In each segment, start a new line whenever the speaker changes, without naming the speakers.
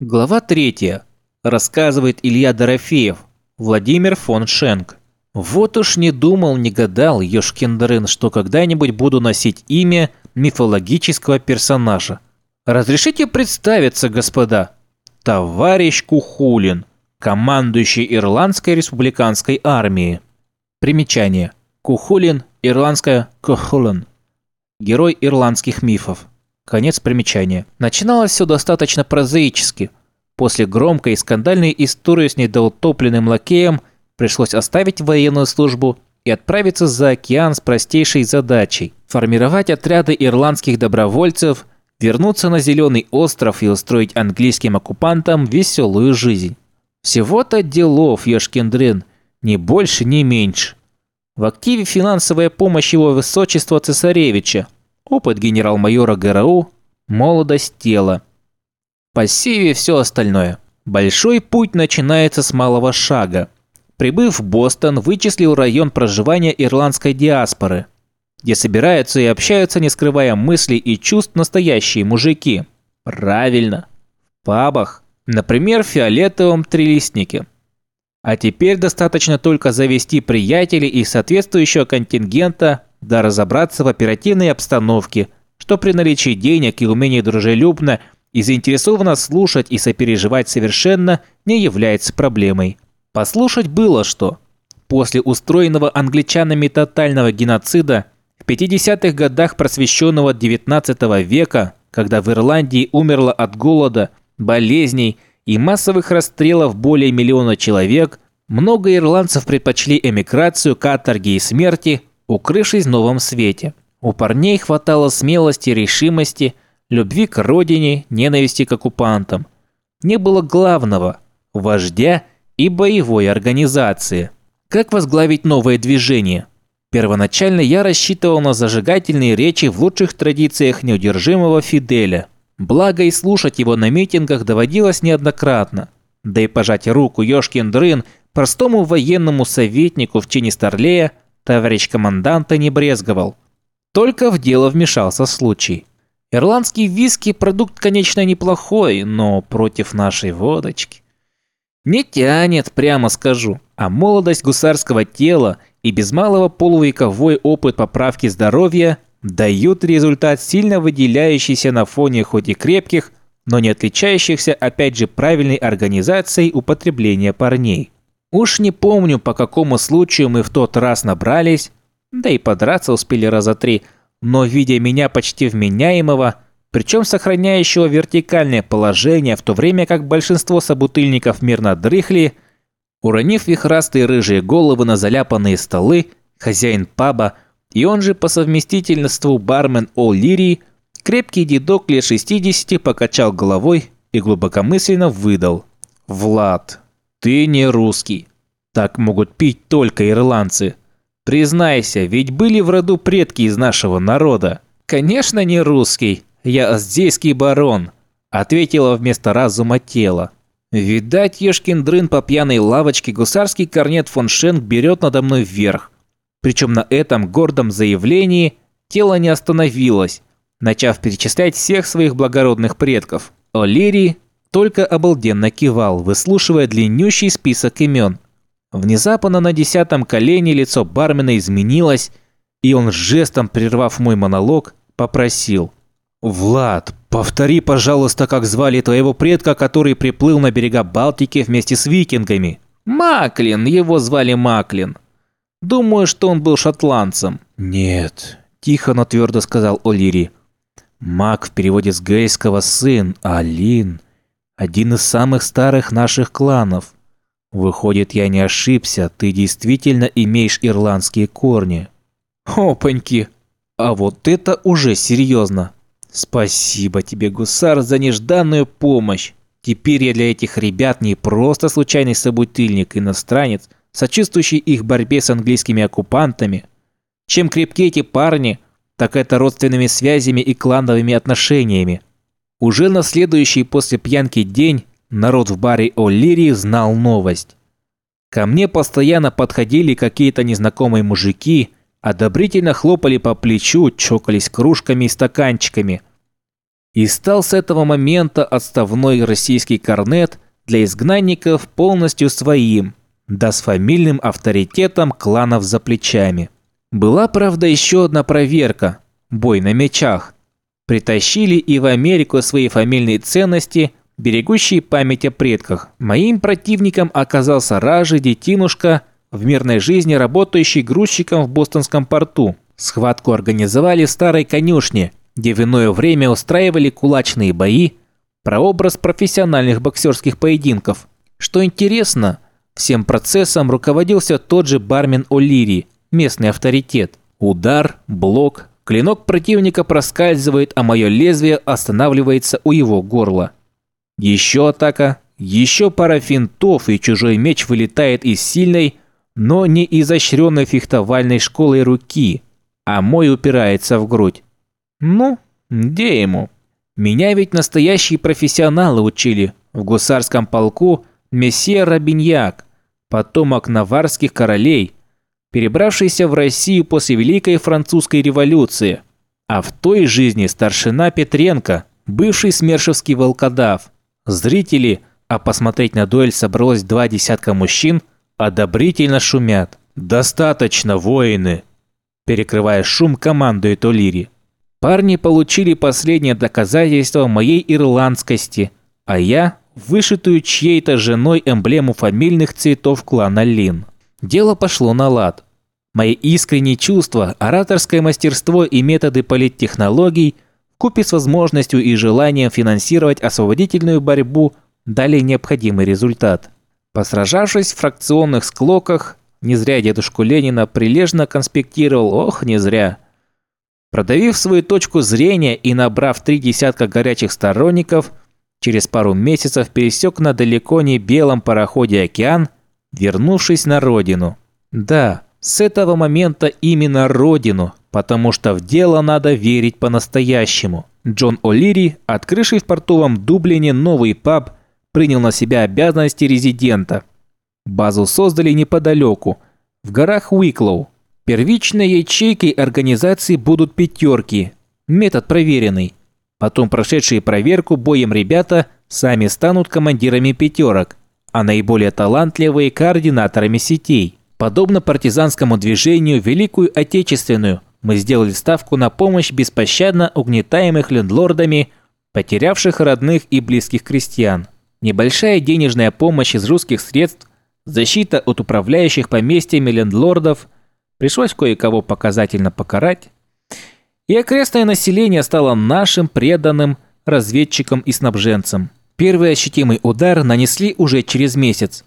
Глава 3. Рассказывает Илья Дорофеев, Владимир фон Шенк. Вот уж не думал, не гадал, Ёшкин что когда-нибудь буду носить имя мифологического персонажа. Разрешите представиться, господа. Товарищ Кухулин, командующий Ирландской республиканской армией. Примечание. Кухулин, ирландская Кухулин. Герой ирландских мифов. Конец примечания. Начиналось все достаточно прозаически. После громкой и скандальной истории с недоутопленным лакеем пришлось оставить военную службу и отправиться за океан с простейшей задачей – формировать отряды ирландских добровольцев, вернуться на Зеленый остров и устроить английским оккупантам веселую жизнь. Всего-то делов, Ешкиндрин, ни больше, ни меньше. В активе финансовая помощь его высочества цесаревича – опыт генерал-майора ГРУ, молодость тела. Пассиве все остальное. Большой путь начинается с малого шага. Прибыв в Бостон, вычислил район проживания ирландской диаспоры, где собираются и общаются, не скрывая мыслей и чувств, настоящие мужики. Правильно. В пабах. Например, в фиолетовом трилистнике. А теперь достаточно только завести приятелей и соответствующего контингента да разобраться в оперативной обстановке, что при наличии денег и умении дружелюбно и заинтересованно слушать и сопереживать совершенно не является проблемой. Послушать было что. После устроенного англичанами тотального геноцида в 50-х годах просвещенного 19 века, когда в Ирландии умерло от голода, болезней и массовых расстрелов более миллиона человек, много ирландцев предпочли эмиграцию, каторги и смерти укрывшись в новом свете. У парней хватало смелости, решимости, любви к родине, ненависти к оккупантам. Не было главного – вождя и боевой организации. Как возглавить новое движение? Первоначально я рассчитывал на зажигательные речи в лучших традициях неудержимого Фиделя. Благо и слушать его на митингах доводилось неоднократно. Да и пожать руку Ёшкин Дрын простому военному советнику в чине Старлея – Товарищ команданта не брезговал. Только в дело вмешался случай. Ирландский виски – продукт, конечно, неплохой, но против нашей водочки. Не тянет, прямо скажу. А молодость гусарского тела и без малого полувековой опыт поправки здоровья дают результат, сильно выделяющийся на фоне хоть и крепких, но не отличающихся опять же правильной организацией употребления парней. Уж не помню, по какому случаю мы в тот раз набрались, да и подраться успели раза три, но видя меня почти вменяемого, причем сохраняющего вертикальное положение, в то время как большинство собутыльников мирно дрыхли, уронив вихрастые рыжие головы на заляпанные столы, хозяин паба и он же по совместительству бармен О'Лири, крепкий дедок лет 60 покачал головой и глубокомысленно выдал. «Влад, ты не русский. Так могут пить только ирландцы. Признайся, ведь были в роду предки из нашего народа. Конечно, не русский. Я аздейский барон, ответила вместо разума тело. Видать, Ешкин дрын по пьяной лавочке гусарский корнет фон Шенк берет надо мной вверх. Причем на этом гордом заявлении тело не остановилось, начав перечислять всех своих благородных предков. О'Лири, только обалденно кивал, выслушивая длиннющий список имен. Внезапно на десятом колене лицо бармена изменилось, и он жестом, прервав мой монолог, попросил. «Влад, повтори, пожалуйста, как звали твоего предка, который приплыл на берега Балтики вместе с викингами». «Маклин, его звали Маклин. Думаю, что он был шотландцем».
«Нет», – тихо, но твердо сказал О'Лири. «Мак в переводе с гейского сын, а Лин один из самых старых наших кланов. Выходит, я не ошибся, ты действительно имеешь ирландские корни.
Опаньки! А вот это уже серьезно. Спасибо тебе, гусар, за нежданную помощь. Теперь я для этих ребят не просто случайный собутыльник, иностранец, сочувствующий их борьбе с английскими оккупантами. Чем крепкие эти парни, так это родственными связями и клановыми отношениями. Уже на следующий после пьянки день народ в баре О'Лири знал новость. Ко мне постоянно подходили какие-то незнакомые мужики, одобрительно хлопали по плечу, чокались кружками и стаканчиками. И стал с этого момента отставной российский корнет для изгнанников полностью своим, да с фамильным авторитетом кланов за плечами. Была, правда, еще одна проверка – бой на мечах. Притащили и в Америку свои фамильные ценности, берегущие память о предках. Моим противником оказался Ражи Детинушка, в мирной жизни работающий грузчиком в бостонском порту. Схватку организовали в старой конюшне, где в иное время устраивали кулачные бои, прообраз профессиональных боксерских поединков. Что интересно, всем процессом руководился тот же бармен О'Лири, местный авторитет. Удар, блок, клинок противника проскальзывает, а мое лезвие останавливается у его горла. Еще атака, еще пара финтов, и чужой меч вылетает из сильной, но не изощренной фехтовальной школой руки, а мой упирается в грудь. Ну, где ему? Меня ведь настоящие профессионалы учили в гусарском полку месье Рабиньяк, потомок наварских королей, перебравшийся в Россию после Великой Французской революции, а в той жизни старшина Петренко, бывший смершевский волкодав. Зрители, а посмотреть на дуэль собралось два десятка мужчин, одобрительно шумят. «Достаточно, воины!» Перекрывая шум, командует Олири. Парни получили последнее доказательство моей ирландскости, а я – вышитую чьей-то женой эмблему фамильных цветов клана Лин. Дело пошло на лад. Мои искренние чувства, ораторское мастерство и методы политтехнологий купе с возможностью и желанием финансировать освободительную борьбу дали необходимый результат. Посражавшись в фракционных склоках, не зря дедушку Ленина прилежно конспектировал, ох, не зря – Продавив свою точку зрения и набрав три десятка горячих сторонников, через пару месяцев пересек на далеко не белом пароходе океан, вернувшись на родину. Да, с этого момента именно родину, потому что в дело надо верить по-настоящему. Джон О'Лири, открывший в портовом Дублине новый паб, принял на себя обязанности резидента. Базу создали неподалеку, в горах Уиклоу, Первичной ячейкой организации будут пятерки. Метод проверенный. Потом прошедшие проверку боем ребята сами станут командирами пятерок, а наиболее талантливые – координаторами сетей. Подобно партизанскому движению Великую Отечественную, мы сделали ставку на помощь беспощадно угнетаемых лендлордами, потерявших родных и близких крестьян. Небольшая денежная помощь из русских средств, защита от управляющих поместьями лендлордов – Пришлось кое-кого показательно покарать. И окрестное население стало нашим преданным разведчиком и снабженцем. Первый ощутимый удар нанесли уже через месяц.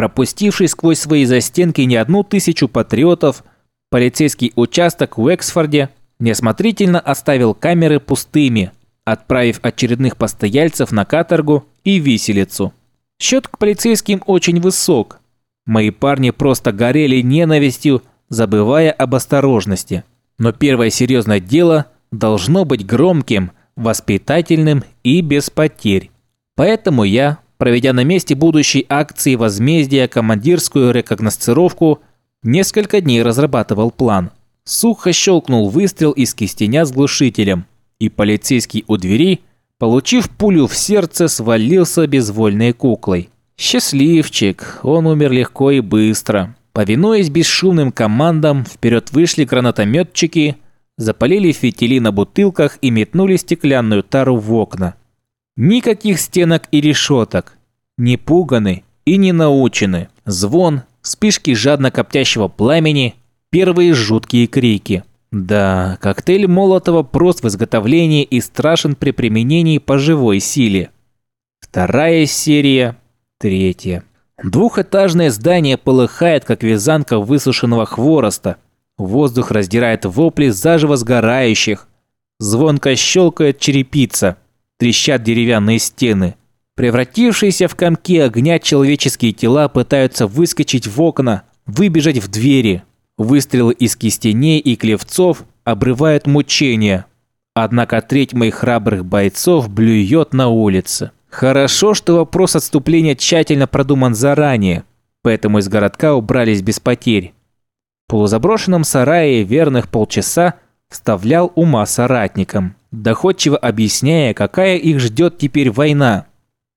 Пропустивший сквозь свои застенки не одну тысячу патриотов, полицейский участок в Эксфорде неосмотрительно оставил камеры пустыми, отправив очередных постояльцев на каторгу и виселицу. Счет к полицейским очень высок. Мои парни просто горели ненавистью забывая об осторожности. Но первое серьезное дело должно быть громким, воспитательным и без потерь. Поэтому я, проведя на месте будущей акции возмездия командирскую рекогносцировку, несколько дней разрабатывал план. Сухо щелкнул выстрел из кистеня с глушителем, и полицейский у двери, получив пулю в сердце, свалился безвольной куклой. Счастливчик, он умер легко и быстро. Повинуясь бесшумным командам, вперед вышли гранатометчики, запалили фитили на бутылках и метнули стеклянную тару в окна. Никаких стенок и решеток. Не пуганы и не научены. Звон, вспышки жадно коптящего пламени, первые жуткие крики. Да, коктейль Молотова прост в изготовлении и страшен при применении по живой силе. Вторая серия, третья. Двухэтажное здание полыхает, как вязанка высушенного хвороста. Воздух раздирает вопли заживо сгорающих. Звонко щелкает черепица. Трещат деревянные стены. Превратившиеся в комки огня человеческие тела пытаются выскочить в окна, выбежать в двери. Выстрелы из кистеней и клевцов обрывают мучения. Однако треть моих храбрых бойцов блюет на улице. Хорошо, что вопрос отступления тщательно продуман заранее, поэтому из городка убрались без потерь. В полузаброшенном сарае верных полчаса вставлял ума соратникам. Доходчиво объясняя, какая их ждет теперь война.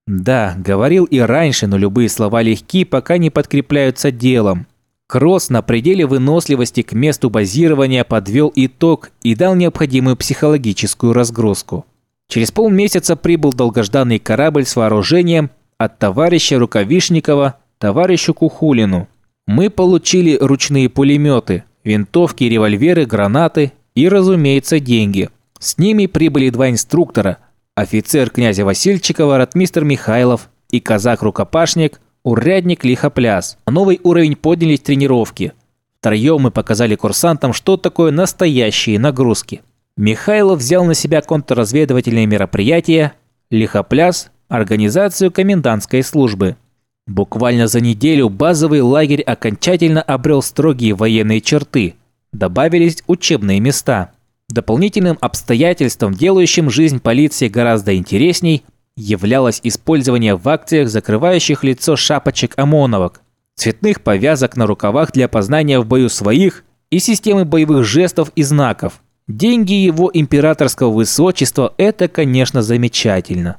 Да, говорил и раньше, но любые слова легки, пока не подкрепляются делом. Кросс на пределе выносливости к месту базирования подвел итог и дал необходимую психологическую разгрузку. Через полмесяца прибыл долгожданный корабль с вооружением от товарища Рукавишникова товарищу Кухулину. Мы получили ручные пулеметы, винтовки, револьверы, гранаты и, разумеется, деньги. С ними прибыли два инструктора – офицер князя Васильчикова, ратмистр Михайлов и казак-рукопашник, урядник Лихопляс. Новый уровень поднялись тренировки. Втроем мы показали курсантам, что такое настоящие нагрузки. Михайлов взял на себя контрразведывательные мероприятия, Лихопляс – организацию комендантской службы – Буквально за неделю базовый лагерь окончательно обрел строгие военные черты. Добавились учебные места. Дополнительным обстоятельством, делающим жизнь полиции гораздо интересней, являлось использование в акциях закрывающих лицо шапочек ОМОНовок, цветных повязок на рукавах для опознания в бою своих и системы боевых жестов и знаков. Деньги его императорского высочества – это, конечно, замечательно.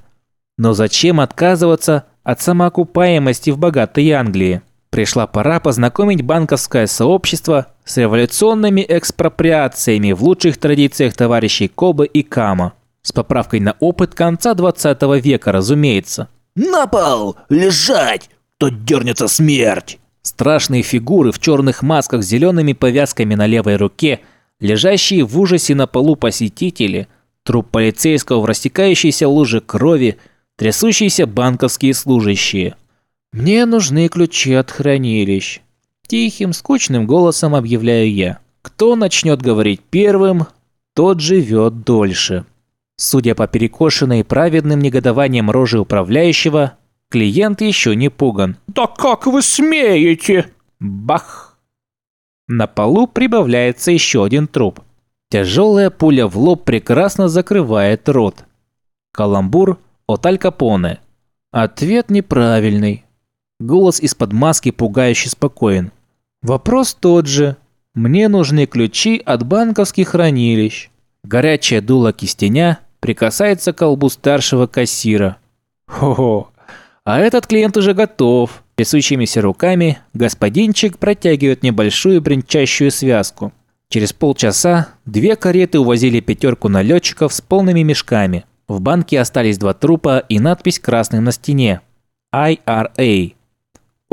Но зачем отказываться от самоокупаемости в богатой Англии. Пришла пора познакомить банковское сообщество с революционными экспроприациями в лучших традициях товарищей Кобы и Кама. С поправкой на опыт конца 20 века, разумеется.
«На пол! Лежать! То дернется смерть!»
Страшные фигуры в черных масках с зелеными повязками на левой руке, лежащие в ужасе на полу посетители, труп полицейского в растекающейся луже крови – трясущиеся банковские служащие. «Мне нужны ключи от хранилищ», – тихим, скучным голосом объявляю я. «Кто начнет говорить первым, тот живет дольше». Судя по перекошенной праведным негодованием рожи управляющего, клиент еще не пуган.
«Да как вы смеете?»
Бах! На полу прибавляется еще один труп. Тяжелая пуля в лоб прекрасно закрывает рот. Каламбур от Аль Капоне. Ответ неправильный. Голос из-под маски пугающе спокоен. Вопрос тот же. Мне нужны ключи от банковских хранилищ. Горячее дуло кистеня прикасается к колбу старшего кассира. Хо-хо. А этот клиент уже готов. Трясущимися руками господинчик протягивает небольшую бренчащую связку. Через полчаса две кареты увозили пятерку налетчиков с полными мешками – в банке остались два трупа и надпись красным на стене. IRA.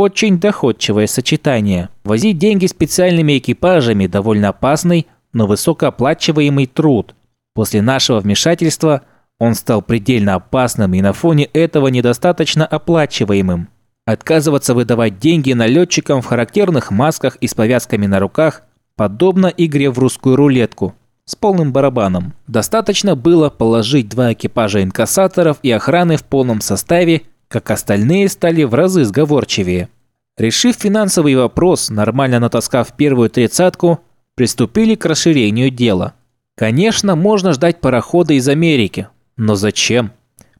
Очень доходчивое сочетание. Возить деньги специальными экипажами – довольно опасный, но высокооплачиваемый труд. После нашего вмешательства он стал предельно опасным и на фоне этого недостаточно оплачиваемым. Отказываться выдавать деньги налетчикам в характерных масках и с повязками на руках подобно игре в русскую рулетку – с полным барабаном. Достаточно было положить два экипажа инкассаторов и охраны в полном составе, как остальные стали в разы сговорчивее. Решив финансовый вопрос, нормально натаскав первую тридцатку, приступили к расширению дела. Конечно, можно ждать парохода из Америки, но зачем?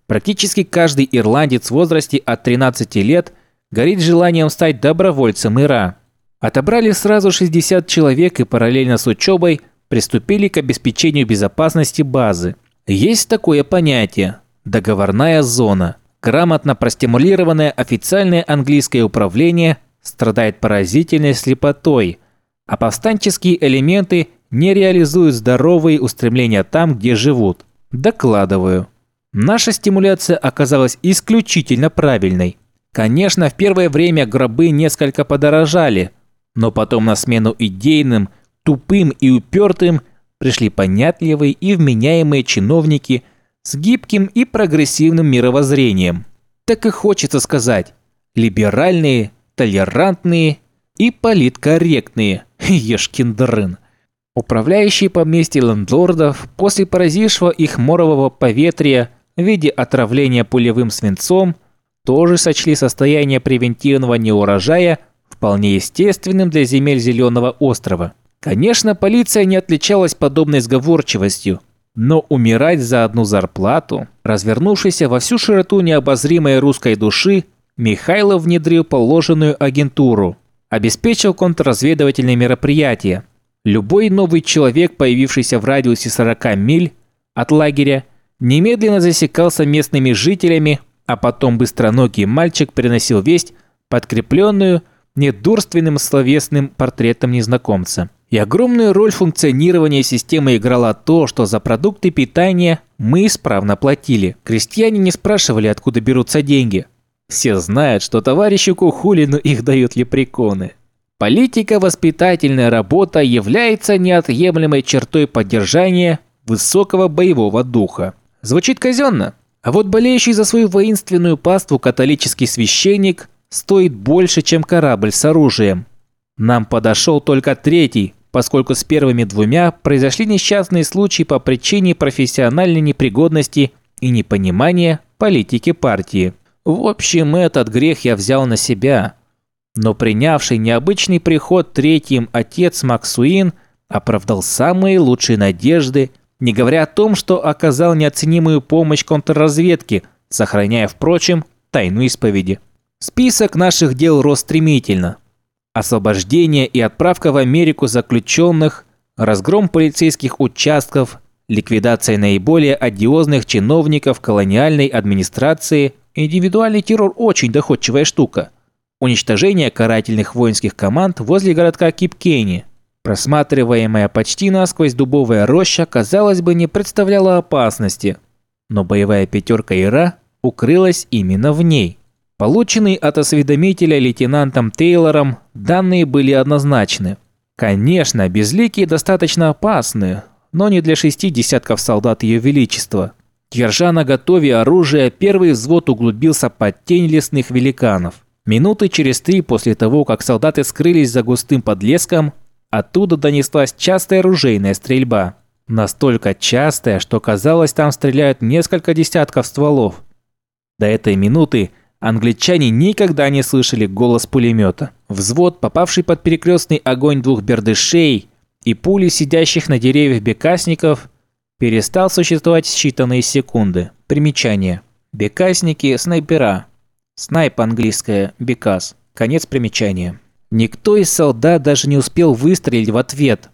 Практически каждый ирландец в возрасте от 13 лет горит желанием стать добровольцем ИРА. Отобрали сразу 60 человек и параллельно с учебой – приступили к обеспечению безопасности базы. Есть такое понятие – договорная зона. Грамотно простимулированное официальное английское управление страдает поразительной слепотой, а повстанческие элементы не реализуют здоровые устремления там, где живут. Докладываю. Наша стимуляция оказалась исключительно правильной. Конечно, в первое время гробы несколько подорожали, но потом на смену идейным – тупым и упертым пришли понятливые и вменяемые чиновники с гибким и прогрессивным мировоззрением. Так и хочется сказать, либеральные, толерантные и политкорректные, ешкин дрын. Управляющие поместья лендлордов после поразившего их морового поветрия в виде отравления пулевым свинцом тоже сочли состояние превентивного неурожая вполне естественным для земель Зеленого острова – Конечно, полиция не отличалась подобной сговорчивостью, но умирать за одну зарплату, развернувшейся во всю широту необозримой русской души, Михайлов внедрил положенную агентуру, обеспечил контрразведывательные мероприятия. Любой новый человек, появившийся в радиусе 40 миль, от лагеря, немедленно засекался местными жителями, а потом быстроногий мальчик приносил весть, подкрепленную недурственным словесным портретом незнакомца. И огромную роль функционирования системы играло то, что за продукты питания мы исправно платили. Крестьяне не спрашивали, откуда берутся деньги. Все знают, что товарищу Кухулину их дают лепреконы. Политика-воспитательная работа является неотъемлемой чертой поддержания высокого боевого духа. Звучит казенно. А вот болеющий за свою воинственную паству католический священник стоит больше, чем корабль с оружием. Нам подошел только третий, поскольку с первыми двумя произошли несчастные случаи по причине профессиональной непригодности и непонимания политики партии. В общем, этот грех я взял на себя. Но принявший необычный приход третьим отец Максуин оправдал самые лучшие надежды, не говоря о том, что оказал неоценимую помощь контрразведке, сохраняя, впрочем, тайну исповеди. Список наших дел рос стремительно. Освобождение и отправка в Америку заключенных, разгром полицейских участков, ликвидация наиболее одиозных чиновников колониальной администрации, индивидуальный террор – очень доходчивая штука. Уничтожение карательных воинских команд возле городка Кипкени. Просматриваемая почти насквозь дубовая роща, казалось бы, не представляла опасности. Но боевая пятерка Ира укрылась именно в ней. Полученные от осведомителя лейтенантом Тейлором данные были однозначны. Конечно, безликие достаточно опасны, но не для шести десятков солдат Ее Величества. Держа на готове оружие, первый взвод углубился под тень лесных великанов. Минуты через три после того, как солдаты скрылись за густым подлеском, оттуда донеслась частая оружейная стрельба. Настолько частая, что казалось, там стреляют несколько десятков стволов. До этой минуты Англичане никогда не слышали голос пулемета. Взвод, попавший под перекрестный огонь двух бердышей и пули сидящих на деревьях бекасников, перестал существовать считанные секунды. Примечание. Бекасники – снайпера. Снайп английское – бекас. Конец примечания. Никто из солдат даже не успел выстрелить в ответ.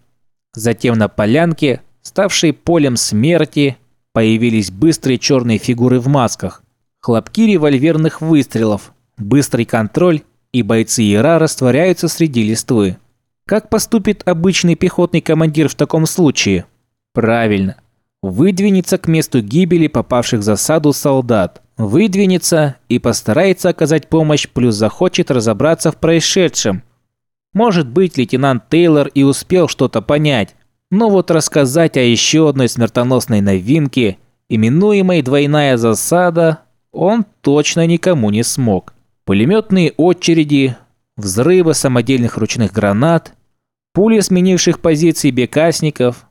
Затем на полянке, ставшей полем смерти, появились быстрые черные фигуры в масках. Хлопки револьверных выстрелов, быстрый контроль, и бойцы Ира растворяются среди листвы. Как поступит обычный пехотный командир в таком случае? Правильно. Выдвинется к месту гибели попавших в засаду солдат. Выдвинется и постарается оказать помощь, плюс захочет разобраться в происшедшем. Может быть, лейтенант Тейлор и успел что-то понять, но вот рассказать о еще одной смертоносной новинке, именуемой «двойная засада», он точно никому не смог. Пулеметные очереди, взрывы самодельных ручных гранат, пули сменивших позиции бекасников.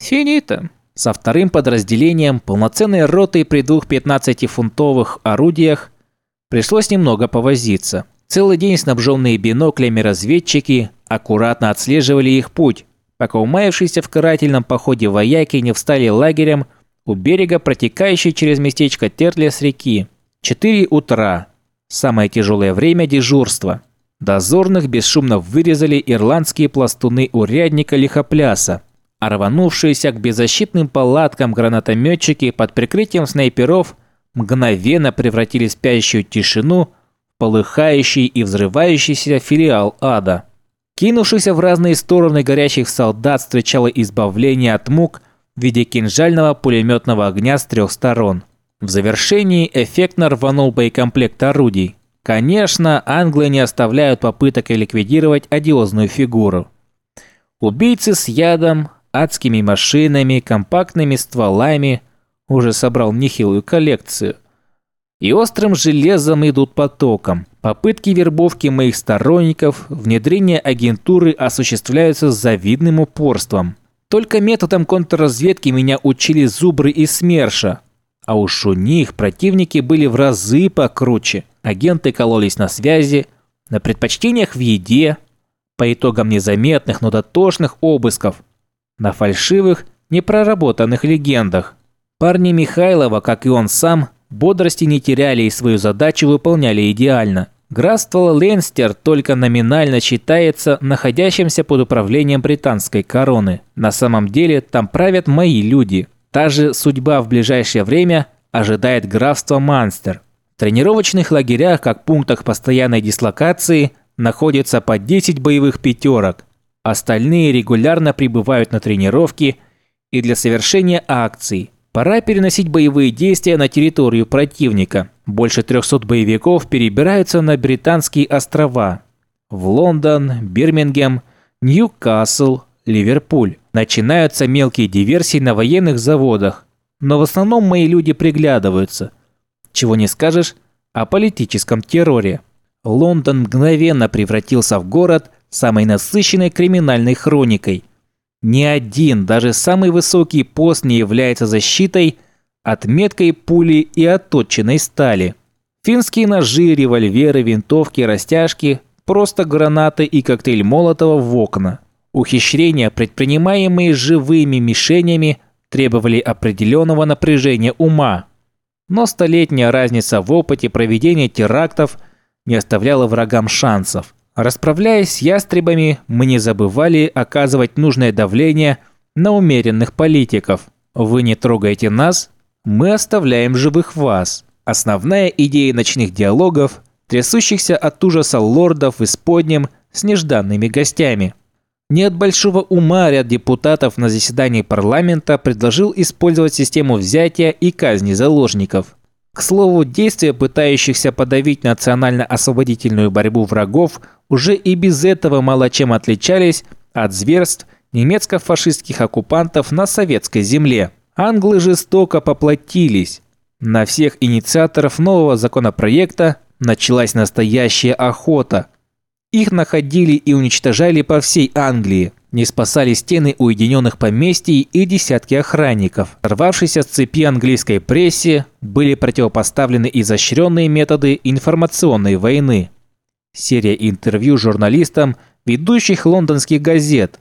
Финита. Со вторым подразделением полноценной ротой при двух 15-фунтовых орудиях пришлось немного повозиться. Целый день снабженные биноклями разведчики аккуратно отслеживали их путь, пока умаявшиеся в карательном походе вояки не встали лагерем у берега, протекающей через местечко Тертлес реки. Четыре утра. Самое тяжелое время дежурства. Дозорных бесшумно вырезали ирландские пластуны урядника Лихопляса, а рванувшиеся к беззащитным палаткам гранатометчики под прикрытием снайперов мгновенно превратили спящую тишину в полыхающий и взрывающийся филиал ада. Кинувшихся в разные стороны горящих солдат встречало избавление от мук – в виде кинжального пулеметного огня с трех сторон. В завершении эффектно рванул боекомплект орудий. Конечно, англы не оставляют попыток ликвидировать одиозную фигуру. Убийцы с ядом, адскими машинами, компактными стволами уже собрал нехилую коллекцию. И острым железом идут потоком. Попытки вербовки моих сторонников, внедрение агентуры осуществляются с завидным упорством. Только методом контрразведки меня учили Зубры и СМЕРШа. А уж у них противники были в разы покруче. Агенты кололись на связи, на предпочтениях в еде, по итогам незаметных, но дотошных обысков, на фальшивых, непроработанных легендах. Парни Михайлова, как и он сам, бодрости не теряли и свою задачу выполняли идеально – Графство Ленстер только номинально считается находящимся под управлением британской короны. На самом деле там правят мои люди. Та же судьба в ближайшее время ожидает графство Манстер. В тренировочных лагерях, как пунктах постоянной дислокации, находится по 10 боевых пятерок. Остальные регулярно прибывают на тренировки и для совершения акций. Пора переносить боевые действия на территорию противника. Больше 300 боевиков перебираются на Британские острова. В Лондон, Бирмингем, Ньюкасл, Ливерпуль. Начинаются мелкие диверсии на военных заводах, но в основном мои люди приглядываются. Чего не скажешь о политическом терроре. Лондон мгновенно превратился в город самой насыщенной криминальной хроникой. Ни один, даже самый высокий пост не является защитой от меткой пули и отточенной стали. Финские ножи, револьверы, винтовки, растяжки – просто гранаты и коктейль Молотова в окна. Ухищрения, предпринимаемые живыми мишенями, требовали определенного напряжения ума. Но столетняя разница в опыте проведения терактов не оставляла врагам шансов. Расправляясь с ястребами, мы не забывали оказывать нужное давление на умеренных политиков. Вы не трогаете нас, мы оставляем живых вас. Основная идея ночных диалогов, трясущихся от ужаса лордов в исподнем с нежданными гостями – не от большого ума ряд депутатов на заседании парламента предложил использовать систему взятия и казни заложников. К слову, действия пытающихся подавить национально-освободительную борьбу врагов уже и без этого мало чем отличались от зверств немецко-фашистских оккупантов на советской земле. Англы жестоко поплатились. На всех инициаторов нового законопроекта началась настоящая охота – их находили и уничтожали по всей Англии. Не спасали стены уединенных поместий и десятки охранников. Рвавшиеся с цепи английской прессе были противопоставлены изощренные методы информационной войны. Серия интервью журналистам ведущих лондонских газет.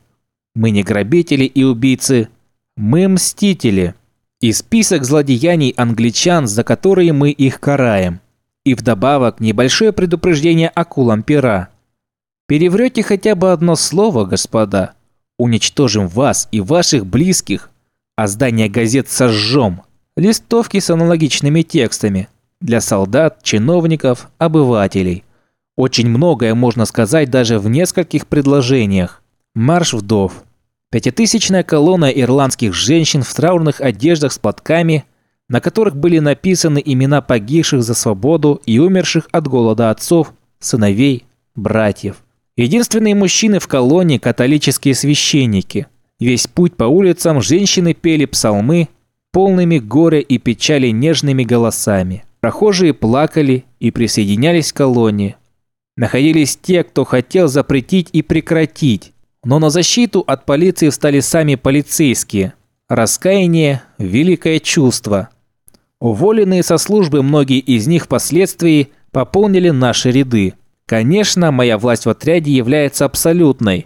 Мы не грабители и убийцы, мы мстители. И список злодеяний англичан, за которые мы их караем. И вдобавок небольшое предупреждение акулам пера – Переврете хотя бы одно слово, господа. Уничтожим вас и ваших близких, а здание газет сожжем. Листовки с аналогичными текстами. Для солдат, чиновников, обывателей. Очень многое можно сказать даже в нескольких предложениях. Марш вдов. Пятитысячная колонна ирландских женщин в траурных одеждах с платками, на которых были написаны имена погибших за свободу и умерших от голода отцов, сыновей, братьев. Единственные мужчины в колонии – католические священники. Весь путь по улицам женщины пели псалмы, полными горя и печали нежными голосами. Прохожие плакали и присоединялись к колонии. Находились те, кто хотел запретить и прекратить. Но на защиту от полиции встали сами полицейские. Раскаяние – великое чувство. Уволенные со службы многие из них впоследствии пополнили наши ряды. Конечно, моя власть в отряде является абсолютной.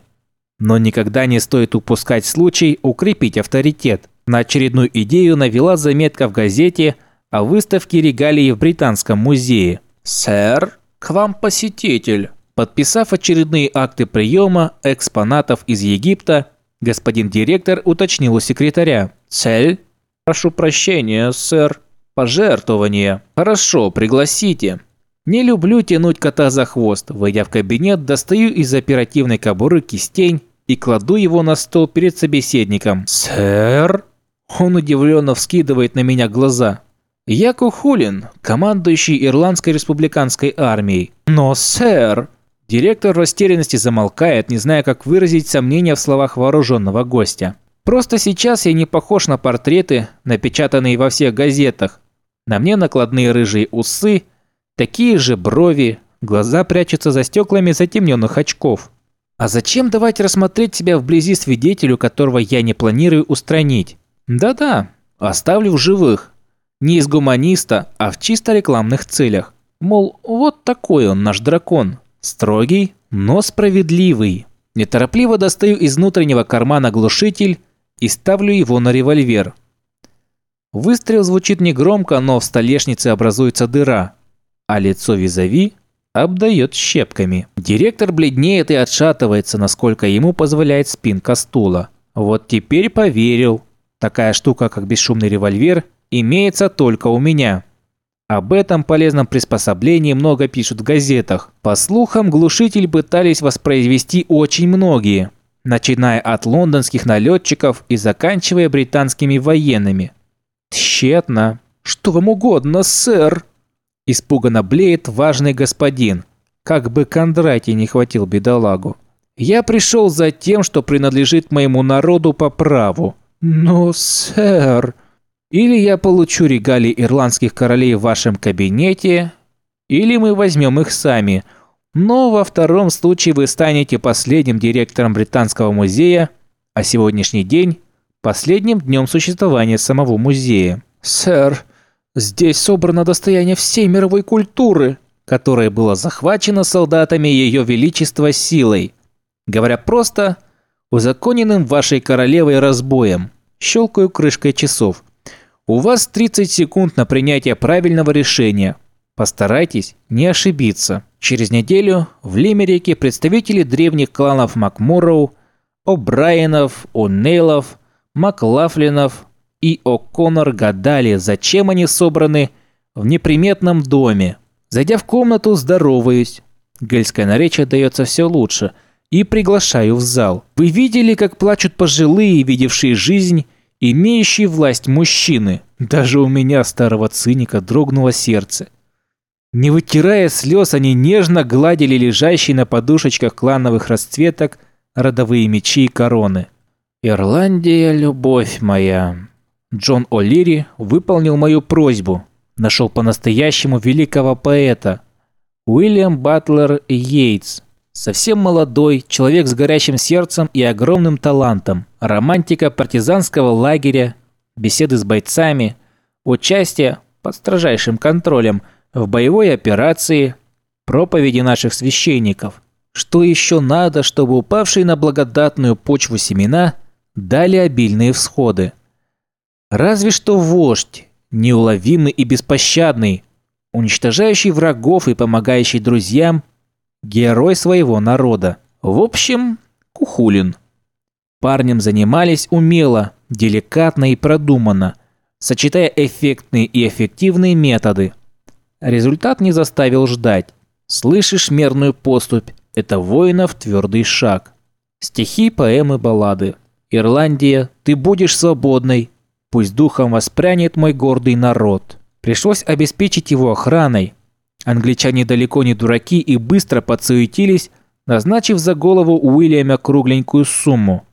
Но никогда не стоит упускать случай укрепить авторитет. На очередную идею навела заметка в газете о выставке регалий в Британском музее. «Сэр, к вам посетитель». Подписав очередные акты приема экспонатов из Египта, господин директор уточнил у секретаря. «Цель?» «Прошу прощения, сэр. Пожертвование». «Хорошо, пригласите». Не люблю тянуть кота за хвост. Войдя в кабинет, достаю из оперативной кобуры кистень и кладу его на стол перед собеседником. «Сэр?» Он удивленно вскидывает на меня глаза. «Я Кухулин, командующий Ирландской республиканской армией». «Но, сэр...» Директор в растерянности замолкает, не зная, как выразить сомнения в словах вооруженного гостя. «Просто сейчас я не похож на портреты, напечатанные во всех газетах. На мне накладные рыжие усы, Такие же брови, глаза прячутся за стеклами затемненных очков. А зачем давать рассмотреть себя вблизи свидетелю, которого я не планирую устранить? Да-да, оставлю в живых. Не из гуманиста, а в чисто рекламных целях. Мол, вот такой он наш дракон. Строгий, но справедливый. Неторопливо достаю из внутреннего кармана глушитель и ставлю его на револьвер. Выстрел звучит негромко, но в столешнице образуется дыра а лицо визави обдает щепками. Директор бледнеет и отшатывается, насколько ему позволяет спинка стула. Вот теперь поверил. Такая штука, как бесшумный револьвер, имеется только у меня. Об этом полезном приспособлении много пишут в газетах. По слухам, глушитель пытались воспроизвести очень многие, начиная от лондонских налетчиков и заканчивая британскими военными. Тщетно. «Что вам угодно, сэр?» Испуганно блеет важный господин. Как бы Кондратий не хватил бедолагу. «Я пришел за тем, что принадлежит моему народу по праву». «Но, сэр...» Или я получу регалии ирландских королей в вашем кабинете, или мы возьмем их сами. Но во втором случае вы станете последним директором Британского музея, а сегодняшний день – последним днем существования самого музея. Сэр, здесь собрано достояние всей мировой культуры, которое было захвачено солдатами Ее Величества силой. Говоря просто, узаконенным вашей королевой разбоем. Щелкаю крышкой часов – у вас 30 секунд на принятие правильного решения. Постарайтесь не ошибиться. Через неделю в Лимерике представители древних кланов Макмуроу, О'Брайенов, О'Нейлов, Маклафлинов и О'Коннор гадали, зачем они собраны в неприметном доме. Зайдя в комнату, здороваюсь. Гельское наречие дается все лучше. И приглашаю в зал. Вы видели, как плачут пожилые, видевшие жизнь, имеющий власть мужчины. Даже у меня, старого циника, дрогнуло сердце. Не вытирая слез, они нежно гладили лежащие на подушечках клановых расцветок родовые мечи и короны. «Ирландия, любовь моя!» Джон О'Лири выполнил мою просьбу. Нашел по-настоящему великого поэта. Уильям Батлер Йейтс. Совсем молодой, человек с горящим сердцем и огромным талантом. Романтика партизанского лагеря, беседы с бойцами, участие под строжайшим контролем в боевой операции, проповеди наших священников. Что еще надо, чтобы упавшие на благодатную почву семена дали обильные всходы? Разве что вождь, неуловимый и беспощадный, уничтожающий врагов и помогающий друзьям – Герой своего народа. В общем, Кухулин. Парнем занимались умело, деликатно и продуманно, сочетая эффектные и эффективные методы. Результат не заставил ждать. Слышишь мерную поступь – это воинов твердый шаг. Стихи, поэмы, баллады. Ирландия, ты будешь свободной. Пусть духом воспрянет мой гордый народ. Пришлось обеспечить его охраной, Англичане далеко не дураки и быстро подсуетились, назначив за голову Уильяма кругленькую сумму.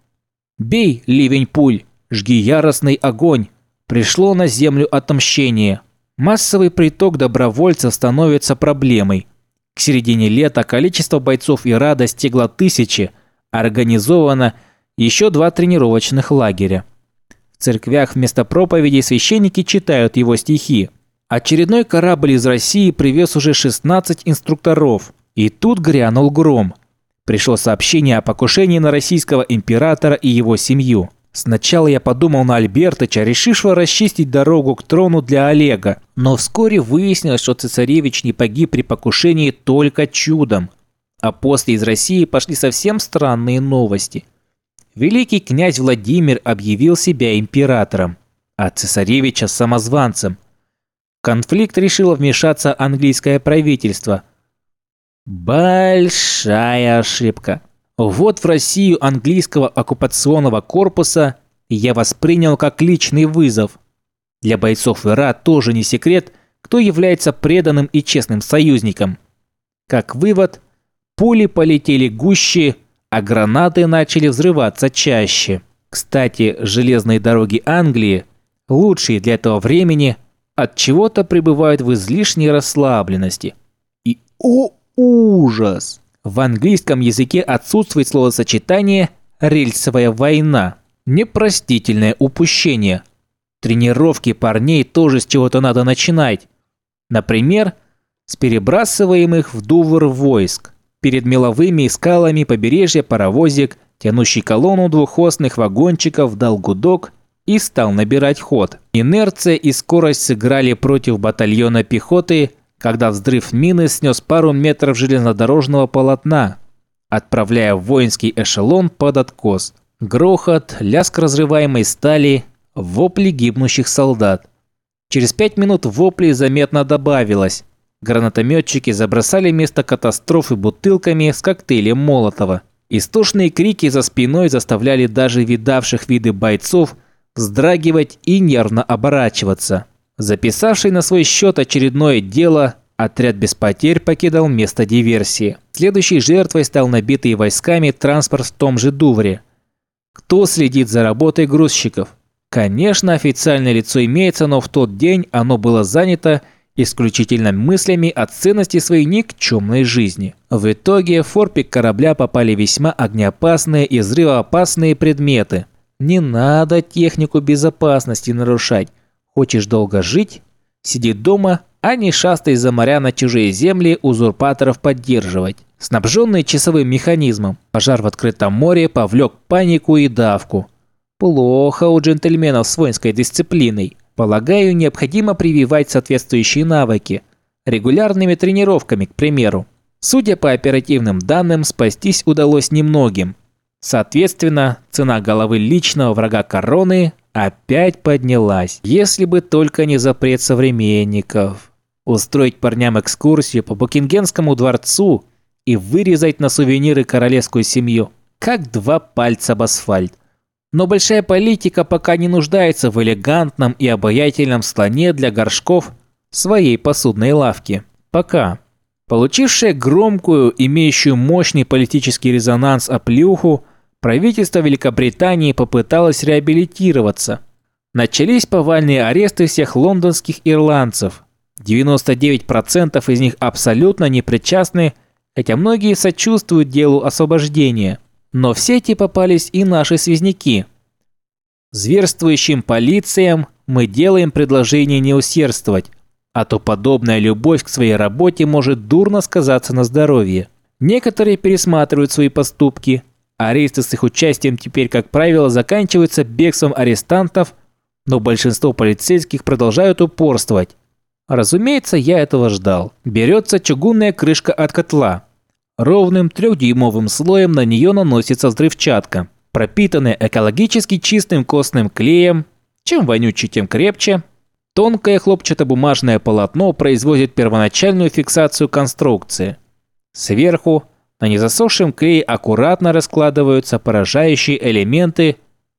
«Бей, ливень пуль! Жги яростный огонь!» Пришло на землю отомщение. Массовый приток добровольцев становится проблемой. К середине лета количество бойцов Ира достигло тысячи, организовано еще два тренировочных лагеря. В церквях вместо проповедей священники читают его стихи – Очередной корабль из России привез уже 16 инструкторов. И тут грянул гром. Пришло сообщение о покушении на российского императора и его семью. Сначала я подумал на Альбертыча, решившего расчистить дорогу к трону для Олега. Но вскоре выяснилось, что цесаревич не погиб при покушении только чудом. А после из России пошли совсем странные новости. Великий князь Владимир объявил себя императором, а цесаревича самозванцем – конфликт решило вмешаться английское правительство. Большая ошибка. Вот в Россию английского оккупационного корпуса я воспринял как личный вызов. Для бойцов ИРА тоже не секрет, кто является преданным и честным союзником. Как вывод, пули полетели гуще, а гранаты начали взрываться чаще. Кстати, железные дороги Англии, лучшие для этого времени – от чего-то пребывают в излишней расслабленности. И о ужас! В английском языке отсутствует словосочетание «рельсовая война». Непростительное упущение. Тренировки парней тоже с чего-то надо начинать. Например, с перебрасываемых в Дувр войск. Перед меловыми скалами побережья паровозик, тянущий колонну двухосных вагончиков, дал гудок и стал набирать ход. Инерция и скорость сыграли против батальона пехоты, когда взрыв мины снес пару метров железнодорожного полотна, отправляя воинский эшелон под откос. Грохот, лязг разрываемой стали, Вопли гибнущих солдат. Через пять минут воплей заметно добавилось. Гранатометчики забросали место катастрофы бутылками с коктейлем Молотова. Истошные крики за спиной заставляли даже видавших виды бойцов вздрагивать и нервно оборачиваться. Записавший на свой счет очередное дело, отряд без потерь покидал место диверсии. Следующей жертвой стал набитый войсками транспорт в том же Дувре. Кто следит за работой грузчиков? Конечно, официальное лицо имеется, но в тот день оно было занято исключительно мыслями о ценности своей никчемной жизни. В итоге в форпик корабля попали весьма огнеопасные и взрывоопасные предметы. Не надо технику безопасности нарушать. Хочешь долго жить? Сиди дома, а не шастай за моря на чужие земли узурпаторов поддерживать. Снабженный часовым механизмом, пожар в открытом море повлек панику и давку. Плохо у джентльменов с воинской дисциплиной. Полагаю, необходимо прививать соответствующие навыки. Регулярными тренировками, к примеру. Судя по оперативным данным, спастись удалось немногим. Соответственно, цена головы личного врага короны опять поднялась. Если бы только не запрет современников. Устроить парням экскурсию по Букингенскому дворцу и вырезать на сувениры королевскую семью. Как два пальца об асфальт. Но большая политика пока не нуждается в элегантном и обаятельном слоне для горшков своей посудной лавки. Пока. Получившая громкую, имеющую мощный политический резонанс оплюху, правительство Великобритании попыталось реабилитироваться. Начались повальные аресты всех лондонских ирландцев. 99% из них абсолютно не причастны, хотя многие сочувствуют делу освобождения – но в сети попались и наши связняки. Зверствующим полициям мы делаем предложение не усердствовать, а то подобная любовь к своей работе может дурно сказаться на здоровье. Некоторые пересматривают свои поступки. Аресты с их участием теперь, как правило, заканчиваются бегством арестантов, но большинство полицейских продолжают упорствовать. Разумеется, я этого ждал. Берется чугунная крышка от котла – Ровным трехдюймовым слоем на нее наносится взрывчатка, пропитанная экологически чистым костным клеем. Чем вонючее, тем крепче. Тонкое хлопчатобумажное полотно производит первоначальную фиксацию конструкции. Сверху на незасохшем клее аккуратно раскладываются поражающие элементы,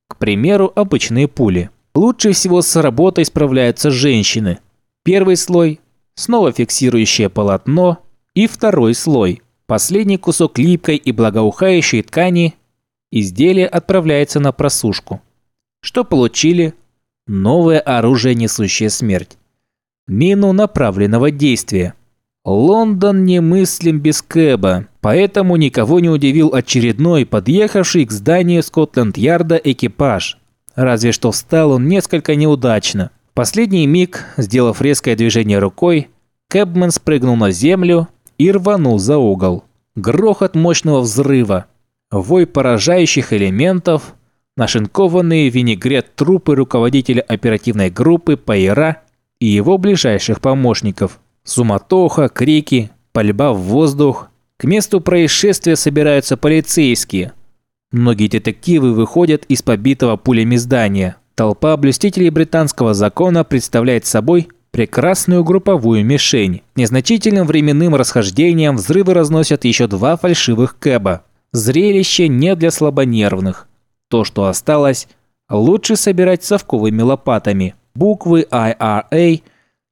к примеру, обычные пули. Лучше всего с работой справляются женщины. Первый слой – снова фиксирующее полотно, и второй слой – Последний кусок липкой и благоухающей ткани изделие отправляется на просушку. Что получили? Новое оружие, несущее смерть. Мину направленного действия. Лондон немыслим без Кэба, поэтому никого не удивил очередной подъехавший к зданию Скотланд-Ярда экипаж. Разве что встал он несколько неудачно. В последний миг, сделав резкое движение рукой, Кэбмен спрыгнул на землю и рванул за угол. Грохот мощного взрыва, вой поражающих элементов, нашинкованные винегрет трупы руководителя оперативной группы Пайера и его ближайших помощников. Суматоха, крики, пальба в воздух. К месту происшествия собираются полицейские. Многие детективы выходят из побитого пулями здания. Толпа блюстителей британского закона представляет собой прекрасную групповую мишень. Незначительным временным расхождением взрывы разносят еще два фальшивых кэба. Зрелище не для слабонервных. То, что осталось, лучше собирать совковыми лопатами. Буквы IRA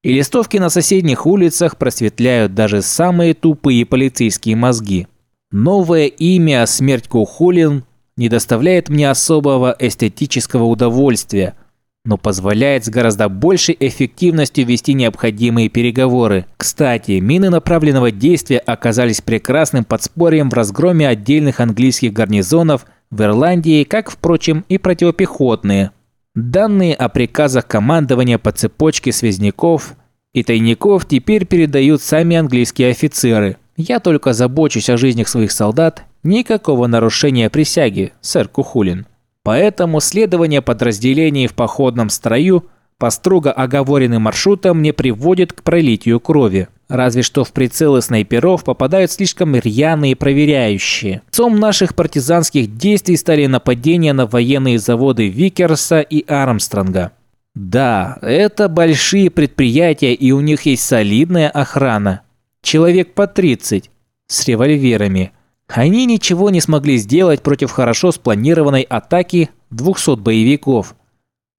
и листовки на соседних улицах просветляют даже самые тупые полицейские мозги. Новое имя «Смерть Кухулин» не доставляет мне особого эстетического удовольствия – но позволяет с гораздо большей эффективностью вести необходимые переговоры. Кстати, мины направленного действия оказались прекрасным подспорьем в разгроме отдельных английских гарнизонов в Ирландии, как, впрочем, и противопехотные. Данные о приказах командования по цепочке связняков и тайников теперь передают сами английские офицеры. Я только забочусь о жизнях своих солдат, никакого нарушения присяги, сэр Кухулин. Поэтому следование подразделений в походном строю по строго оговоренным маршрутам не приводит к пролитию крови. Разве что в прицелы снайперов попадают слишком рьяные проверяющие. Цом наших партизанских действий стали нападения на военные заводы Викерса и Армстронга. Да, это большие предприятия и у них есть солидная охрана. Человек по 30 с револьверами. Они ничего не смогли сделать против хорошо спланированной атаки 200 боевиков.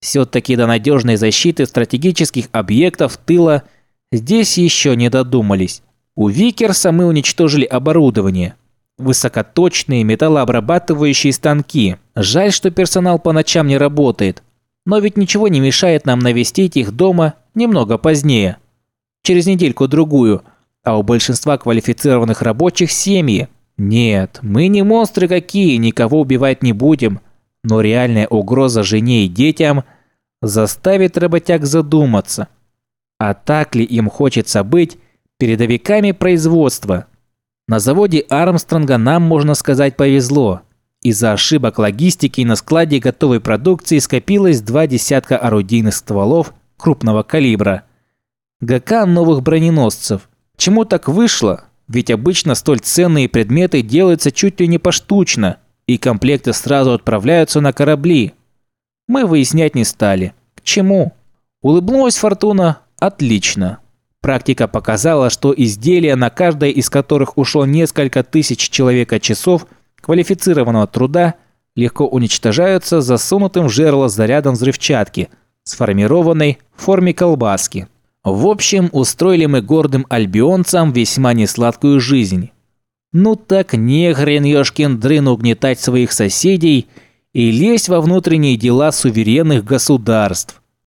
Все-таки до надежной защиты стратегических объектов тыла здесь еще не додумались. У Викерса мы уничтожили оборудование. Высокоточные металлообрабатывающие станки. Жаль, что персонал по ночам не работает. Но ведь ничего не мешает нам навестить их дома немного позднее. Через недельку-другую. А у большинства квалифицированных рабочих семьи. Нет, мы не монстры какие, никого убивать не будем но реальная угроза жене и детям заставит работяг задуматься, а так ли им хочется быть передовиками производства. На заводе Армстронга нам, можно сказать, повезло. Из-за ошибок логистики на складе готовой продукции скопилось два десятка орудийных стволов крупного калибра. ГК новых броненосцев. Чему так вышло? Ведь обычно столь ценные предметы делаются чуть ли не поштучно – и комплекты сразу отправляются на корабли. Мы выяснять не стали. К чему? Улыбнулась Фортуна. Отлично. Практика показала, что изделия, на каждое из которых ушло несколько тысяч человека-часов квалифицированного труда, легко уничтожаются засунутым в жерло зарядом взрывчатки, сформированной в форме колбаски. В общем, устроили мы гордым альбионцам весьма несладкую жизнь. Ну так не хрен ёшкин дрын угнетать своих соседей и лезть во внутренние дела суверенных государств.